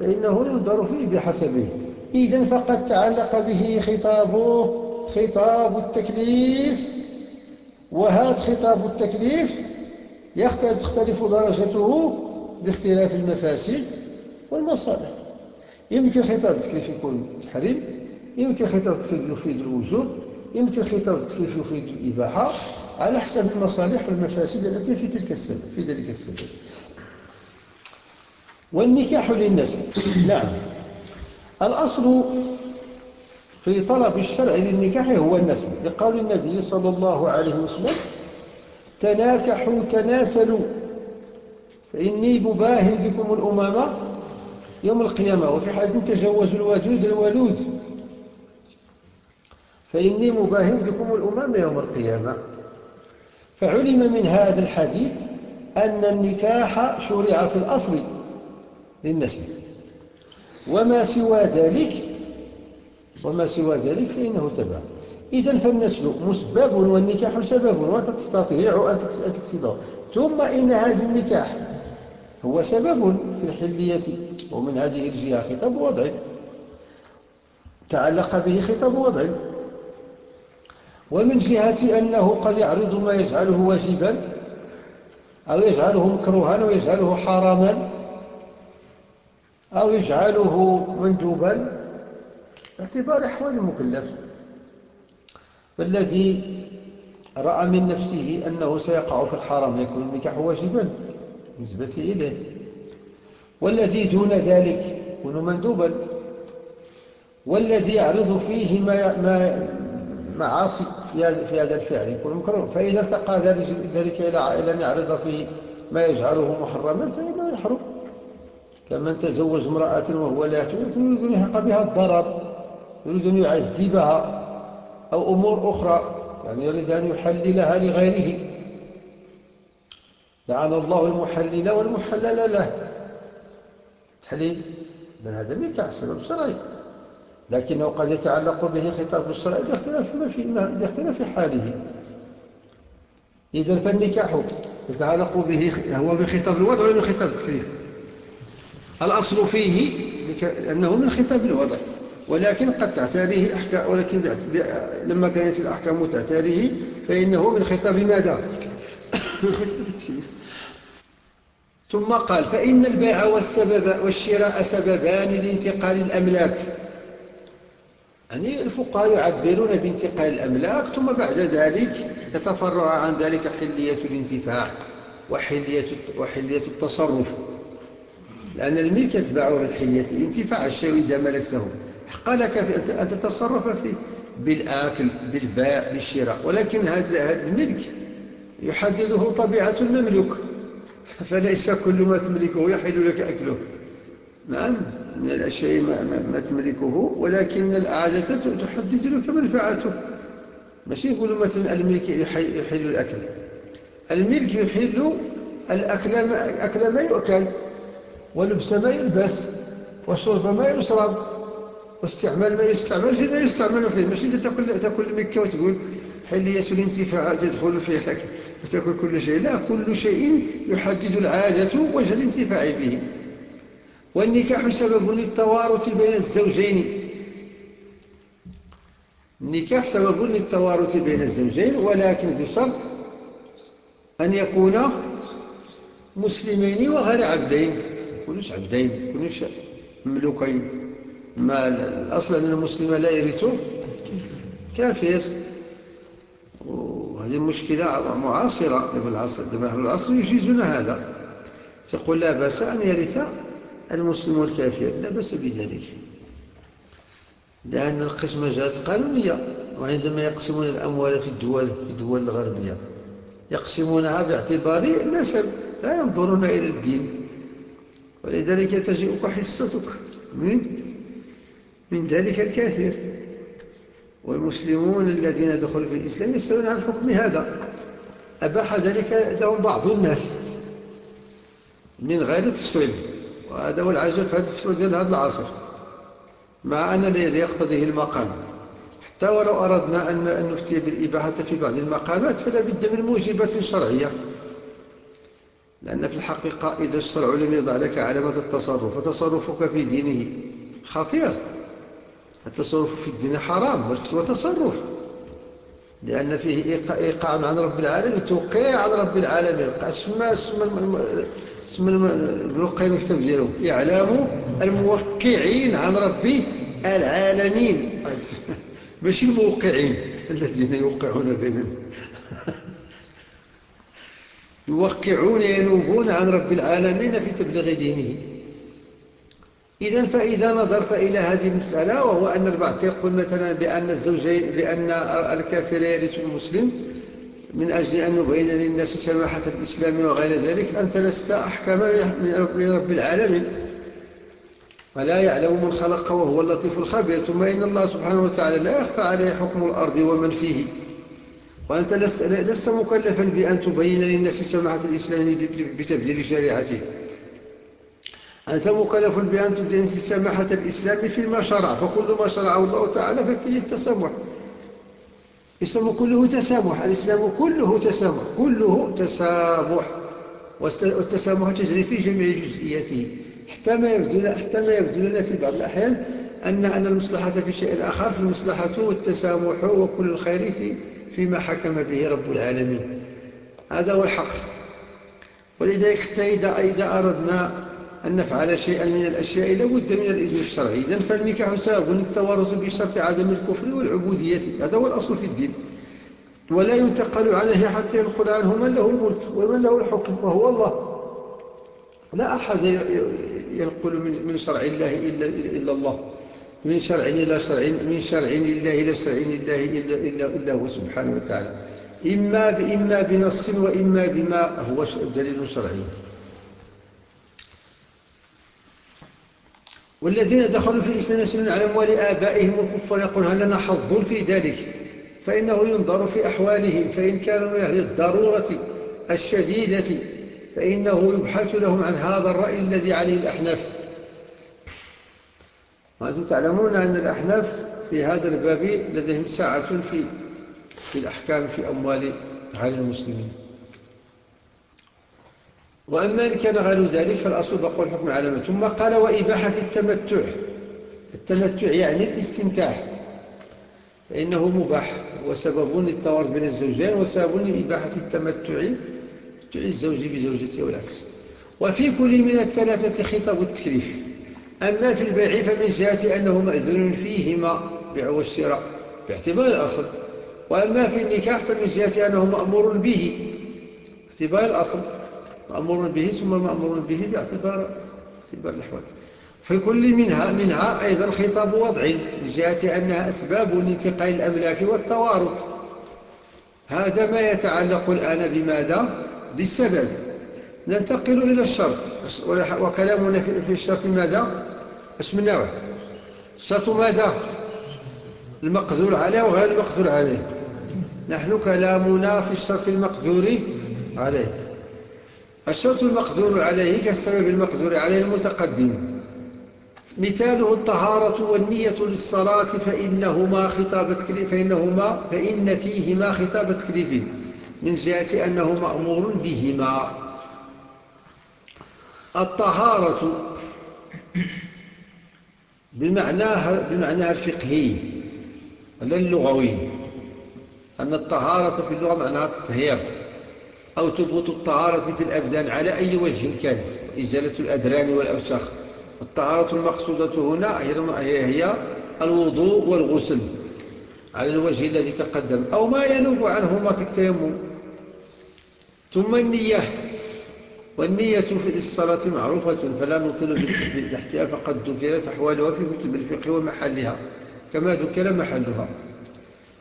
فإنه ينظر فيه بحسبه. إذن فقد تعلق به خطابه خطاب التكليف. وهذا خطاب التكليف تختلف درجته باختلاف المفاسد والمصالح. يمكن خطاب التكليف يكون تحريم يمكن خطاب التكليف يفيد الوجوب يمكن خطاب التكليف يفيد الإباحة على حسب المصالح والمفاسد التي في تلك السبب في ذلك السبب والنكاح للنسل نعم. الأصل في طلب الشرع للنكاح هو النسل لقول النبي صلى الله عليه وسلم تناكحوا تناسلوا فإني مباهن بكم الأمامة يوم القيامة وفي حديث تجوزوا الودود الولود. فإني مباهن بكم الأمامة يوم القيامة. فعلم من هذا الحديث أن النكاح شرع في الأصل للنسل وما سوى ذلك وما سوى ذلك فإنه تبع. إذا فالنسل مسبب والنكاح سبب وأنت تستطيع أن تكسبه. ثم إن هذا النكاح هو سبب في الحلية ومن هذه الجهة خطاب وضع. تعلق به خطاب وضع. ومن جهة أنه قد يعرض ما يجعله واجبا أو يجعله مكروها أو يجعله حراما أو يجعله مندوبا. باعتبار أحوال المكلف فالذي رأى من نفسه أنه سيقع في الحرام يكون النكاح واجبا. بالنسبة إليه. والذي دون ذلك يكون مندوبا. والذي يعرض فيه ما ما معاصي في هذا الفعل يكون مكروه. فإذا ارتقى ذلك إلى أن يعرض فيه ما يجعله محرما فإنه يحرم. كمن تزوج امرأة وهو لا يريد أن يحق بها الضرر يريد أن يعذبها أو أمور أخرى. يعني يريد أن يحللها لغيره. لعن الله المحلل والمحلل له. تحليل من هذا النكاح سبب شرعي لكنه قد يتعلق به خطاب الشرع باختلاف ما في باختلاف حاله. إذا فالنكاح يتعلق به هو من خطاب الوضع ولا من خطاب التكليف؟ الأصل فيه أنه من خطاب الوضع. ولكن قد تعتريه أحكام ولكن لما كانت الأحكام تعتريه فإنه من خطاب ماذا؟ ثم قال فإن البيع والسبب والشراء سببان لانتقال الأملاك. يعني الفقهاء يعبرون بانتقال الأملاك ثم بعد ذلك يتفرع عن ذلك حلية الانتفاع وحلية, وحلية التصرف. لأن الملك يتبعه الحلية الانتفاع الشيء إذا ملكته حق لك أن تتصرف فيه بالآكل بالباع بالشراء. ولكن هذا الملك يحدده طبيعة المملوك. فليس كل ما تملكه يحل لك أكله. نعم من الأشياء ما, ما, تملكه ولكن العادة تحدد لك منفعته. ماشي؟ يقول مثلا الملك يحل الأكل. الملك يحل الأكل ما, أكل ما يؤكل ولبس ما يلبس وشرب ما يشرب واستعمال ما يستعمل فيما يستعمل فيه. ماشي؟ تاكل تاكل مكه وتقول حلية الانتفاع تدخل فيها لك وتاكل كل شيء. لا كل شيء يحدد العادة وجه الانتفاع به. والنكاح سبب للتوارث بين الزوجين. النكاح سبب للتوارث بين الزوجين ولكن بشرط أن يكون مسلمين وغير عبدين. يكونوش عبدين يكونوش مملوكين. ما الأصل أن المسلم لا يرث كافر. وهذه مشكلة معاصرة. في العصر أهل العصر يجيزون هذا. تقول لا بأس أن يرث المسلم والكافر لا بأس بذلك. لأن القسمة جاءت قانونية وعندما يقسمون الأموال في الدول في الدول الغربية يقسمونها باعتبار النسب لا ينظرون إلى الدين. ولذلك تجيئك حصتك من من ذلك الكافر. والمسلمون الذين دخلوا في الإسلام يسألون عن حكم هذا. أباح ذلك لهم بعض الناس من غير تفصيل وهذا هو العجب في هذا ديال هذا العصر مع أن الذي يقتضيه المقام. حتى ولو أردنا أن نفتي بالإباحة في بعض المقامات فلا بد من موجبة شرعية. لأن في الحقيقة إذا الشرع لم يضع لك علامة التصرف وتصرفك في دينه خطير. التصرف في الدين حرام والفتوى تصرف لأن فيه إيقاع عن رب العالمين توقيع عن رب العالمين. اسم اسم اسم ابن القيم كتاب ديالو يعلم الموقعين عن رب العالمين. ماشي الموقعين الذين يوقعون بينهم يوقعون ينوبون عن رب العالمين في تبليغ دينه. إذا فإذا نظرت إلى هذه المسألة وهو أن البعض يقول مثلا بأن الزوجين بأن الكافر يرث المسلم من أجل أن نبين للناس سماحة الإسلام وغير ذلك أنت لست أحكم من رب العالمين. ولا يعلم من خلق وهو اللطيف الخبير ثم إن الله سبحانه وتعالى لا يخفى عليه حكم الأرض ومن فيه. وأنت لست, لست مكلفا بأن تبين للناس سماحة الإسلام بتبديل شريعته. أنت مكلف بأن تبين سماحة الإسلام فيما شرع فكل ما شرعه الله تعالى ففيه التسامح. الإسلام كله تسامح الإسلام كله تسامح كله تسامح. والتسامح تجري في جميع جزئياته. حتى ما يبدو حتى ما يبدو لنا في بعض الأحيان أن أن المصلحة في شيء آخر في المصلحة والتسامح وكل الخير في فيما حكم به رب العالمين. هذا هو الحق. ولذلك حتى إذا, إذا أردنا أن نفعل شيئا من الأشياء لابد من الإذن الشرعي. إذن فالنكاح سبب للتوارث بشرط عدم الكفر والعبودية. هذا هو الأصل في الدين. ولا ينتقل عليه حتى ينقل عنه من له الملك ومن له الحكم وهو الله. لا أحد ينقل من شرع الله إلا, إلا الله. من شرع إلى شرع من شرع لله إلى شرع لله إلا, إلا, إلا هو سبحانه وتعالى. إما, إما بنص وإما بما هو دليل شرعي. والذين دخلوا في الإسلام يسألون على أموال آبائهم والكفار يقول هل لنا حظ في ذلك؟ فإنه ينظر في أحوالهم فإن كانوا من أهل الضرورة الشديدة فإنه يبحث لهم عن هذا الرأي الذي عليه الأحناف. وأنتم تعلمون أن الأحناف في هذا الباب لديهم ساعة في الأحكام في أموال غير المسلمين. وأما إن كان غير ذلك فالأصل بقول على ما ثم قال وإباحة التمتع. التمتع يعني الاستمتاع. فإنه مباح وسبب للتوارث بين الزوجين وسبب لإباحة التمتع الزوج بزوجته والعكس. وفي كل من الثلاثة خطاب التكليف. أما في البيع فمن جهة أنه مأذن فيهما بيع والشراء باعتبار الأصل. وأما في النكاح فمن جهة أنه مأمور به باعتبار الأصل. مأمور به ثم مأمور به باعتبار باعتبار الأحوال. في كل منها منها أيضا خطاب وضع من جهة أنها أسباب لانتقال الأملاك والتوارث. هذا ما يتعلق الآن بماذا؟ بالسبب. ننتقل إلى الشرط. وكلامنا في الشرط ماذا؟ اسم النوع. الشرط ماذا؟ المقدور عليه وغير المقدور عليه. نحن كلامنا في الشرط المقدور عليه. الشرط المقدور عليه كالسبب المقدور عليه المتقدم. مثاله الطهارة والنية للصلاة فإنهما خطاب تكليف فإنهما فإن فيهما خطاب تكليف من جهة أنه مأمور بهما. الطهارة بمعناها, بمعناها الفقهي لا اللغوي. أن الطهارة في اللغة معناها التطهير. أو تبوط الطهارة في الأبدان على أي وجه كان إزالة الأدران والأوساخ. الطهارة المقصودة هنا هي الوضوء والغسل على الوجه الذي تقدم أو ما ينوب عنهما كالتيمم. ثم النية. والنية في الصلاة معروفة فلا نطل بالاحتياء فقد ذكرت أحوالها في كتب الفقه ومحلها كما ذكر محلها.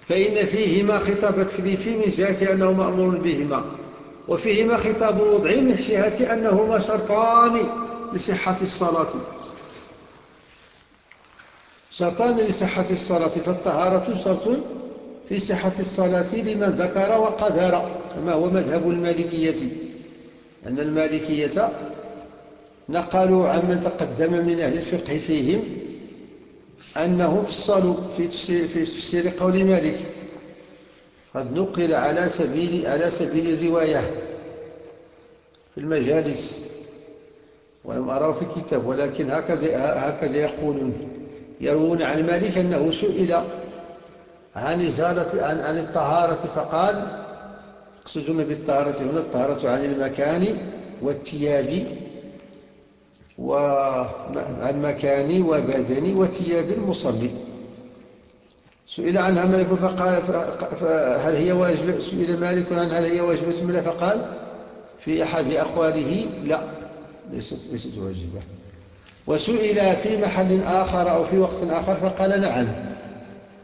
فإن فيهما خطاب تكليف من جهة أنه مأمور بهما. وفيهما خطاب وضع من جهة أنهما شرطان لصحة الصلاة. شرطان لصحة الصلاة فالطهارة شرط في صحة الصلاة لمن ذكر وقدر كما هو مذهب المالكية. أن المالكية نقلوا عمن تقدم من أهل الفقه فيهم أنه فصلوا في تفسير قول مالك. قد نقل على سبيل, على سبيل الرواية في المجالس ولم أراه في كتاب ولكن هكذا, هكذا يقولون يروون عن مالك أنه سئل عن إزالة عن, عن الطهارة فقال يقصدون بالطهارة هنا الطهارة عن المكان والتياب وعن مكان وبدن وتياب المصلي. سئل عنها مالك فقال هل هي واجبة سئل مالك عن هل هي واجبة ملا فقال في أحد أقواله لا ليست, ليست واجبة. وسئل في محل آخر أو في وقت آخر فقال نعم.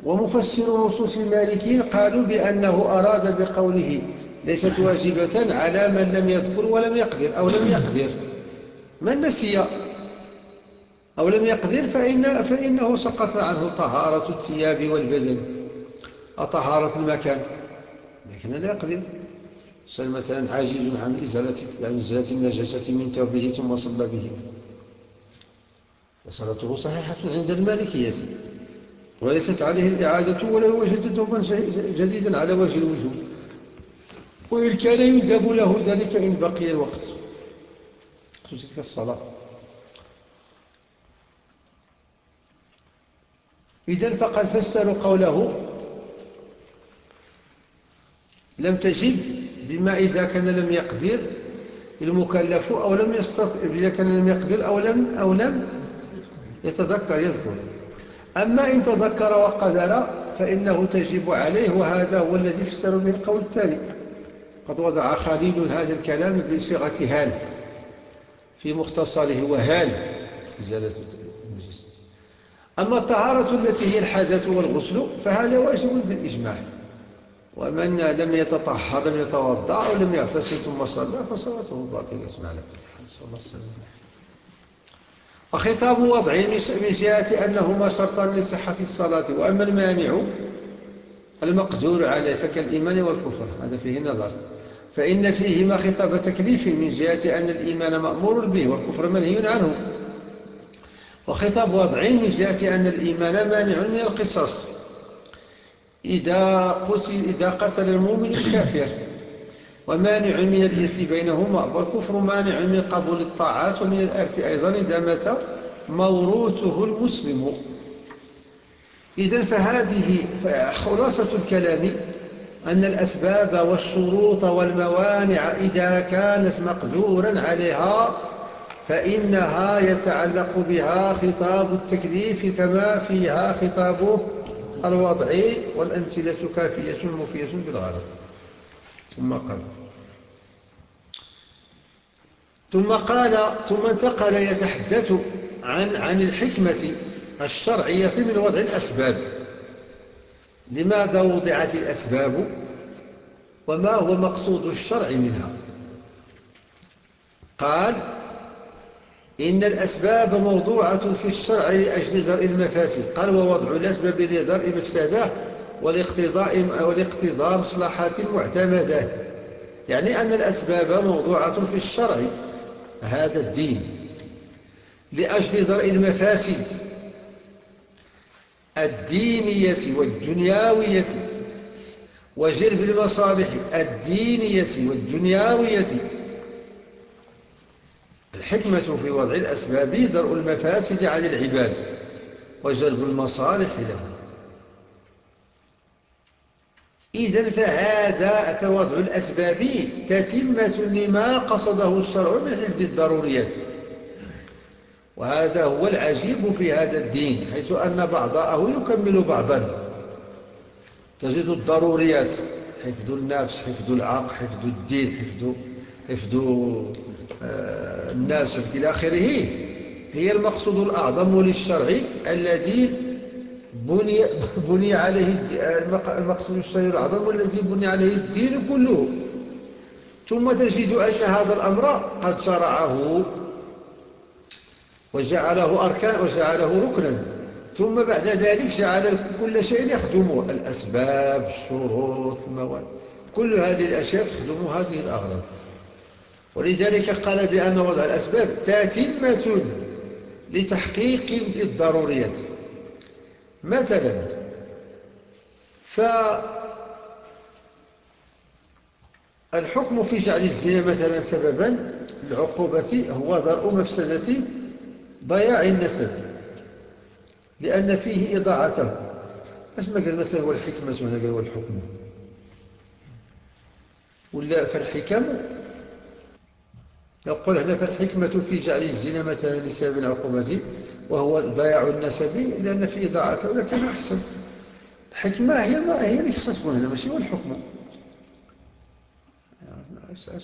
ومفسر نصوص المالكين قالوا بأنه أراد بقوله ليست واجبة على من لم يذكر ولم يقدر أو لم يقدر. من نسي أو لم يقدر فإن فإنه سقط عنه طهارة الثياب والبدن. وطهارة المكان. لكن لا يقدر. صار مثلا عاجز عن إزالة, عن إزالة النجاسة من توبه ثم صلى به. فصلاته صحيحة عند المالكية. وليست عليه الإعادة ولا وجد توبا جديدا على وجه الوجوب وإن كان يندب له ذلك إن بقي الوقت. تلك الصلاة. إذن فقد فسروا قوله. لم تجب بما إذا كان لم يقدر المكلف أو لم يستطع إذا كان لم يقدر أو لم, أو لم يتذكر يذكر. أما إن تذكر وقدر فإنه تجب عليه وهذا هو الذي فسر به القول الثاني. قد وضع خليل هذا الكلام بصيغة هال في مختصره وهال إزالة أما الطهارة التي هي الحدث والغسل فهذا واجب بالإجماع. ومن لم يتطهر لم يتوضأ أو لم يغتسل ثم صلى فصلاته باطلة معنا وخطاب وضعه من جهة أنهما شرطان لصحة الصلاة وأما المانع المقدور عليه فكالإيمان والكفر. هذا فيه نظر. فإن فيهما خطاب تكليف من جهة أن الإيمان مأمور به والكفر منهي عنه. وخطاب وضع من جهة أن الإيمان مانع من القصاص. إذا قتل, إذا قتل المؤمن الكافر ومانع من الإرث بينهما والكفر مانع من قبول الطاعات ومن الإرث أيضا إذا مات موروثه المسلم. إذن فهذه خلاصة الكلام أن الأسباب والشروط والموانع إذا كانت مقدورا عليها فإنها يتعلق بها خطاب التكليف كما فيها خطاب الوضع والأمثلة كافية مفية بالغرض ثم قال ثم قال ثم انتقل يتحدث عن عن الحكمة الشرعية من وضع الأسباب. لماذا وضعت الأسباب؟ وما هو مقصود الشرع منها؟ قال إن الأسباب موضوعة في الشرع لأجل درء المفاسد. قال ووضع الأسباب لدرء مفسده والاقتضاء, والاقتضاء مصلحة معتمدة. يعني أن الأسباب موضوعة في الشرع. هذا الدين. لأجل درء المفاسد. الدينية والدنياوية. وجلب المصالح. الدينية والدنياوية. الحكمة في وضع الأسباب درء المفاسد عن العباد وجلب المصالح لهم. إذا فهذا فوضع الأسباب تتمة لما قصده الشرع من حفظ الضروريات. وهذا هو العجيب في هذا الدين حيث أن بعضه يكمل بعضا. تجد الضروريات حفظ النفس حفظ العقل حفظ الدين حفظ حفظ آه، الناس إلى آخره. هي المقصود الأعظم للشرع الذي بني, بني عليه المقصود الشرعي الأعظم والذي بني عليه الدين كله. ثم تجد أن هذا الأمر قد شرعه وجعله أركان وجعله ركنا. ثم بعد ذلك جعل كل شيء يخدمه الأسباب الشروط المواد كل هذه الأشياء تخدم هذه الأغراض. ولذلك قال بأن وضع الأسباب تاتمة لتحقيق الضروريات مثلا فالحكم في جعل الزنا مثلا سببا العقوبة هو درء مفسدة ضياع النسب لأن فيه إضاعته اش ما قال مثلا هو الحكمة هنا قال هو الحكم ولا فالحكم يقول هنا فالحكمة في جعل الزنا مثلا لسبب العقوبة وهو ضياع النسب لأن في إضاعته لكن أحسن. الحكمة هي ما هي اللي خصها تكون هنا ماشي هو الحكم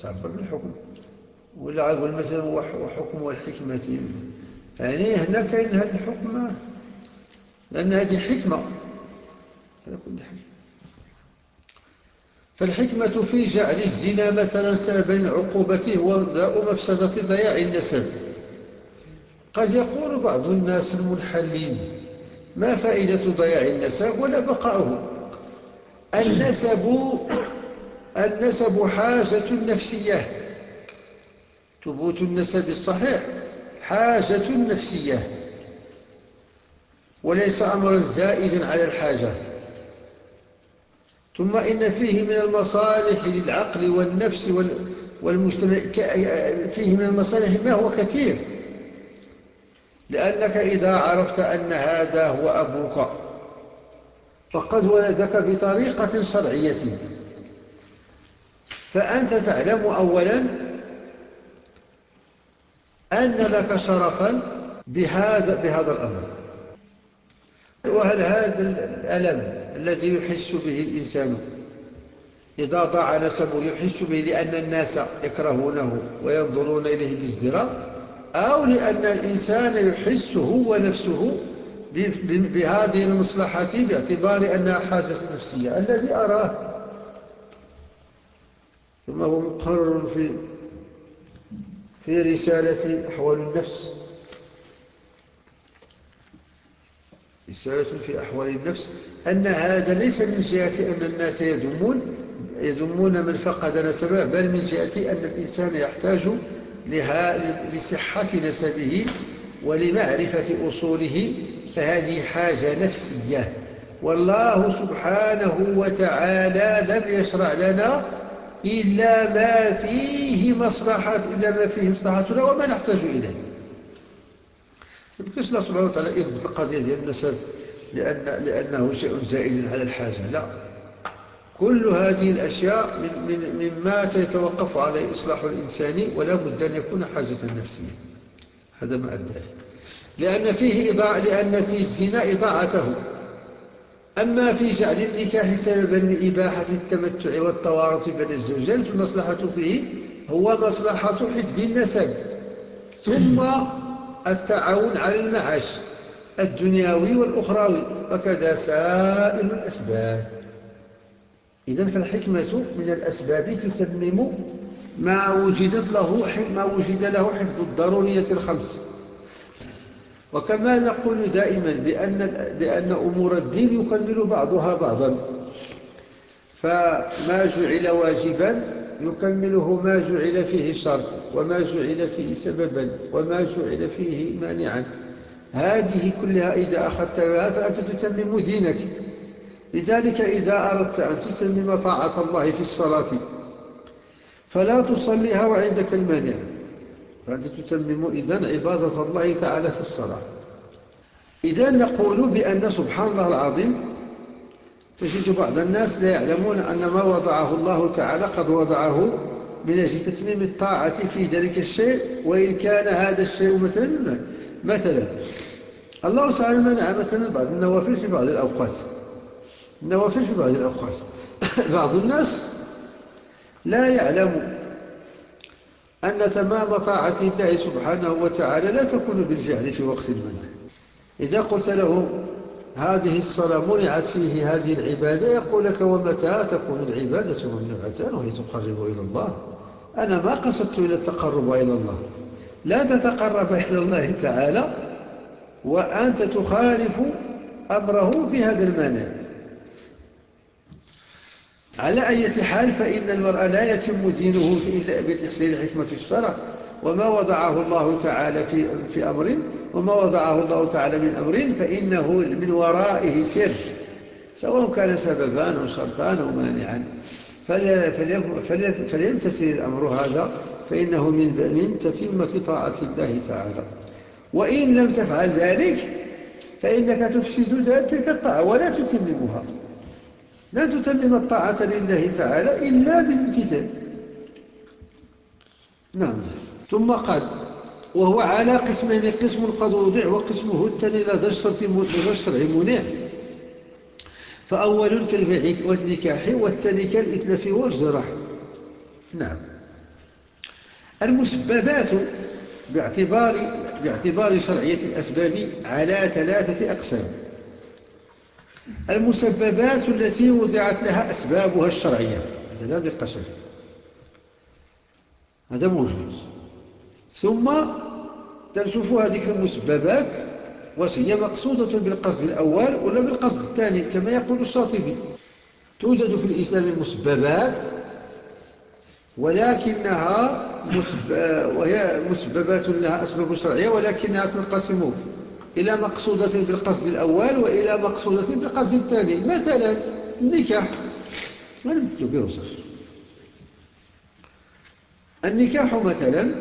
أعبر بالحكم. ولا أقول مثلا وحكم والحكمة. يعني هنا كاين هذا الحكم لأن هذه حكمة. على كل حال. فالحكمة في جعل الزنا مثلا سببا عقوبته هو مفسدة ضياع النسب. قد يقول بعض الناس المنحلين ما فائدة ضياع النسب ولا بقاؤه؟ النسب النسب حاجة نفسية. ثبوت النسب الصحيح حاجة نفسية. وليس أمرا زائدا على الحاجة. ثم إن فيه من المصالح للعقل والنفس والمجتمع فيه من المصالح ما هو كثير. لأنك إذا عرفت أن هذا هو أبوك فقد ولدك بطريقة شرعية. فأنت تعلم أولا أن لك شرفا بهذا, بهذا الأمر. وهل هذا الألم الذي يحس به الإنسان. إذا ضاع نسبه يحس به لأن الناس يكرهونه وينظرون إليه بازدراء أو لأن الإنسان يحس هو نفسه بهذه المصلحة باعتبار أنها حاجة نفسية. الذي أراه. ثم هو مقرر في في رسالة أحوال النفس. رسالة في أحوال النفس أن هذا ليس من جهة أن الناس يذمون يذمون من فقد نسبه بل من جهة أن الإنسان يحتاج لصحة نسبه ولمعرفة أصوله فهذه حاجة نفسية. والله سبحانه وتعالى لم يشرع لنا إلا ما فيه مصلحة إلا ما فيه مصلحتنا وما نحتاج إليه. يمكنش الله سبحانه وتعالى يضبط القضية ديال النسب لأن لأنه شيء زائل على الحاجة لا. كل هذه الأشياء من من مما يتوقف عليه إصلاح الإنسان ولا بد أن يكون حاجة نفسية. هذا ما أدعي. لأن فيه إضاء لأن في الزنا إضاعته أما في جعل النكاح سببا لإباحة التمتع والتوارث بين الزوجين فالمصلحة فيه هو مصلحة حفظ النسب. ثم التعاون على المعاش الدنيوي والأخروي وكذا سائر الأسباب. إذن فالحكمة من الأسباب تتمم ما وجدت له ما وجد له حفظ الضرورية الخمس. وكما نقول دائما بأن, بأن أمور الدين يكمل بعضها بعضا. فما جعل واجبا يكمله ما جعل فيه شرط وما جعل فيه سببا وما جعل فيه مانعا. هذه كلها إذا أخذتها فأنت تتمم دينك. لذلك إذا أردت أن تتمم طاعة الله في الصلاة فلا تصليها وعندك المانع. فأنت تتمم إذن عبادة الله تعالى في الصلاة. إذا نقول بأن سبحان الله العظيم تجد بعض الناس لا يعلمون أن ما وضعه الله تعالى قد وضعه من أجل تتميم الطاعة في ذلك الشيء وإن كان هذا الشيء مثلا مثلا الله تعالى منع مثلا بعض النوافل في بعض الأوقات. النوافل في بعض الأوقات. بعض الناس لا يعلم أن تمام طاعة الله سبحانه وتعالى لا تكون بالفعل في وقت المنع إذا قلت له هذه الصلاة منعت فيه هذه العبادة يقول لك ومتى تكون العبادة ممنوعة وهي تقرب إلى الله؟ أنا ما قصدت إلى التقرب إلى الله. لا تتقرب إلى الله تعالى وأنت تخالف أمره في هذا المانع على أي حال فإن المرأة لا يتم دينه إلا بتحصيل حكمة الشرع وما وضعه الله تعالى في, في أمر وما وضعه الله تعالى من أمر فإنه من ورائه سر سواء كان سببان أو شرطان أو مانعا. فليمتثل الأمر هذا فإنه من, من تتمة طاعة الله تعالى. وإن لم تفعل ذلك فإنك تفسد تلك الطاعة ولا تتممها. لا تتمم الطاعة لله تعالى إلا بالامتثال. نعم. ثم قال وهو على قسمين قسم قد وضع وقسمه الثاني لدى الشرع منع فأول كالبيع والنكاح والثاني كالإتلف والجرح نعم. المسببات باعتبار, باعتبار شرعية الأسباب على ثلاثة أقسام. المسببات التي وضعت لها أسبابها الشرعية هذا لا بقسم هذا موجود. ثم تنشوف هذه المسببات وهي مقصودة بالقصد الأول ولا بالقصد الثاني كما يقول الشاطبي. توجد في الإسلام مسببات ولكنها مسب... وهي مسببات لها أسباب شرعية ولكنها تنقسم إلى مقصودة بالقصد الأول وإلى مقصودة بالقصد الثاني. مثلا النكاح. النكاح مثلا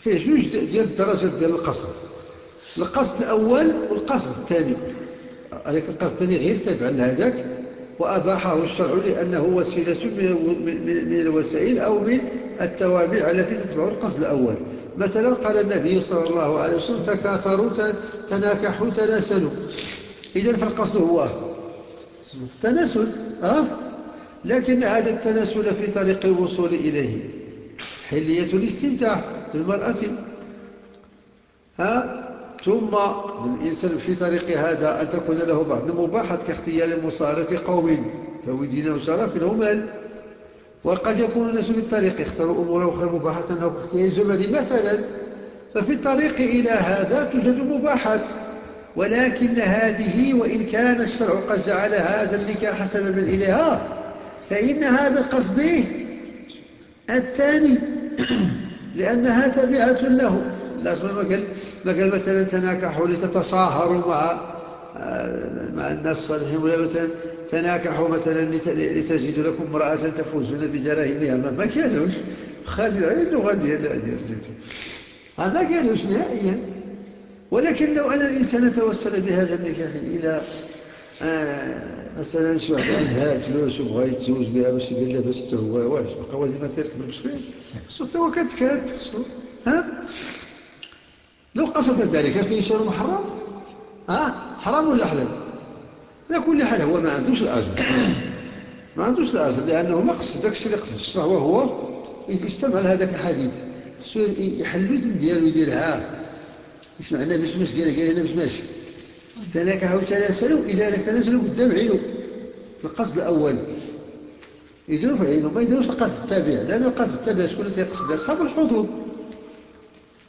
فيه جوج ديال الدرجات ديال القصد. القصد الأول والقصد الثاني. هذاك القصد الثاني غير تابع لهذاك وأباحه الشرع لأنه وسيلة من الوسائل أو من التوابع التي تتبع القصد الأول. مثلا قال النبي صلى الله عليه وسلم تكاثروا تناكحوا تناسلوا. إذن فالقصد هو تناسل أه؟ لكن هذا التناسل في طريق الوصول إليه. حلية الاستمتاع للمرأة. ها؟ ثم الإنسان في طريق هذا أن تكون له بعض المباحات كاختيار مصارة قوم ذوي دين وشرف له مال وقد يكون الناس في الطريق يختاروا أمور أخرى مباحة أنه كاختيار الجمل مثلا. ففي الطريق إلى هذا توجد مباحات. ولكن هذه وإن كان الشرع قد جعل هذا النكاح سببا إليها فإنها بالقصد الثاني. لأنها تابعة له. لازم ما قال ما قال مثلا تناكحوا لتتصاهروا مع مع الناس الصالحين ولا مثلا تناكحوا مثلا لتجدوا لكم امرأة تفوزون بدراهمها ما, كانوش خادع اللغة ديال ديال سميتو ما قالوش نهائيا. ولكن لو أن الإنسان توسل بهذا النكاح إلى آه مثلا واحد عندها فلوس وبغى يتزوج بها باش يدير لها باش هو. واش؟ بقى ما تركب المسكين خصو حتى هو كتكاد خصو ها؟ لو قصد ذلك فيه شيء محرم؟ ها؟ حرام ولا حلال؟ على كل حال هو ما عندوش الأجر. ما عندوش الأجر لأنه ما قصد داك الشيء اللي قصد الشهوة هو يستمع لهذاك الحديث. يحلو دم ديالو يديرها. يسمع النبي سمش قال قال النبي سمش تناكحوا تناسلوا إذا ذاك تناسلوا قدام عينه. القصد الأول يديروا في عينه ما يديروش القصد التابع. لأن القصد التابع شكون تيقصد أصحاب الحظوظ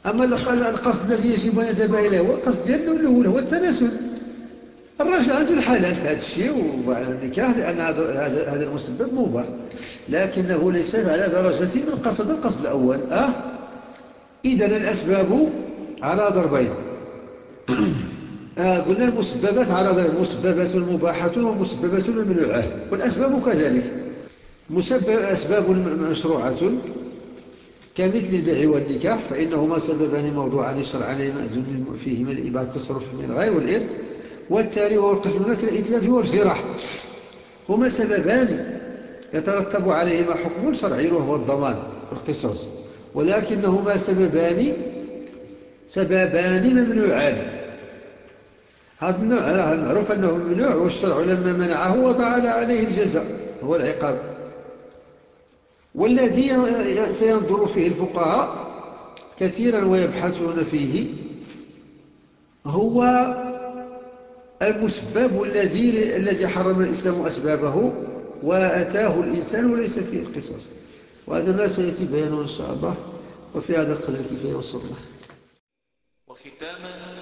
أما القصد الذي يجب أن يذهب إليه هو القصد ديالنا الأول هو التناسل. الرجل عنده الحلال في هذا الشيء وعلى النكاح لأن هذا هذا المسبب مباح. لكنه ليس على درجة من قصد القصد الأول. أه؟ إذن الأسباب على ضربين. آه قلنا المسببات على ضربين مسببات مباحة ومسببات ممنوعة والأسباب كذلك. مسبب أسباب مشروعة كمثل البيع والنكاح فإنهما سببان موضوعان شرعان مأذون فيهما الإباحة التصرف من الغير والإرث والتالي القسم المنكر الإتلاف والجراح هما سببان يترتب عليهما حكم شرعي وهو الضمان والقصص ولكنهما سببان سببان ممنوعان. هذا النوع معروف أنه ممنوع والشرع لما منعه وضع عليه الجزاء هو العقاب. والذي سينظر فيه الفقهاء كثيرا ويبحثون فيه هو المسبب الذي الذي حرم الإسلام أسبابه وأتاه الإنسان وليس فيه القصص وهذا ما سيأتي بيانه إن شاء الله وفي هذا القدر كفاية وصلنا. وختاما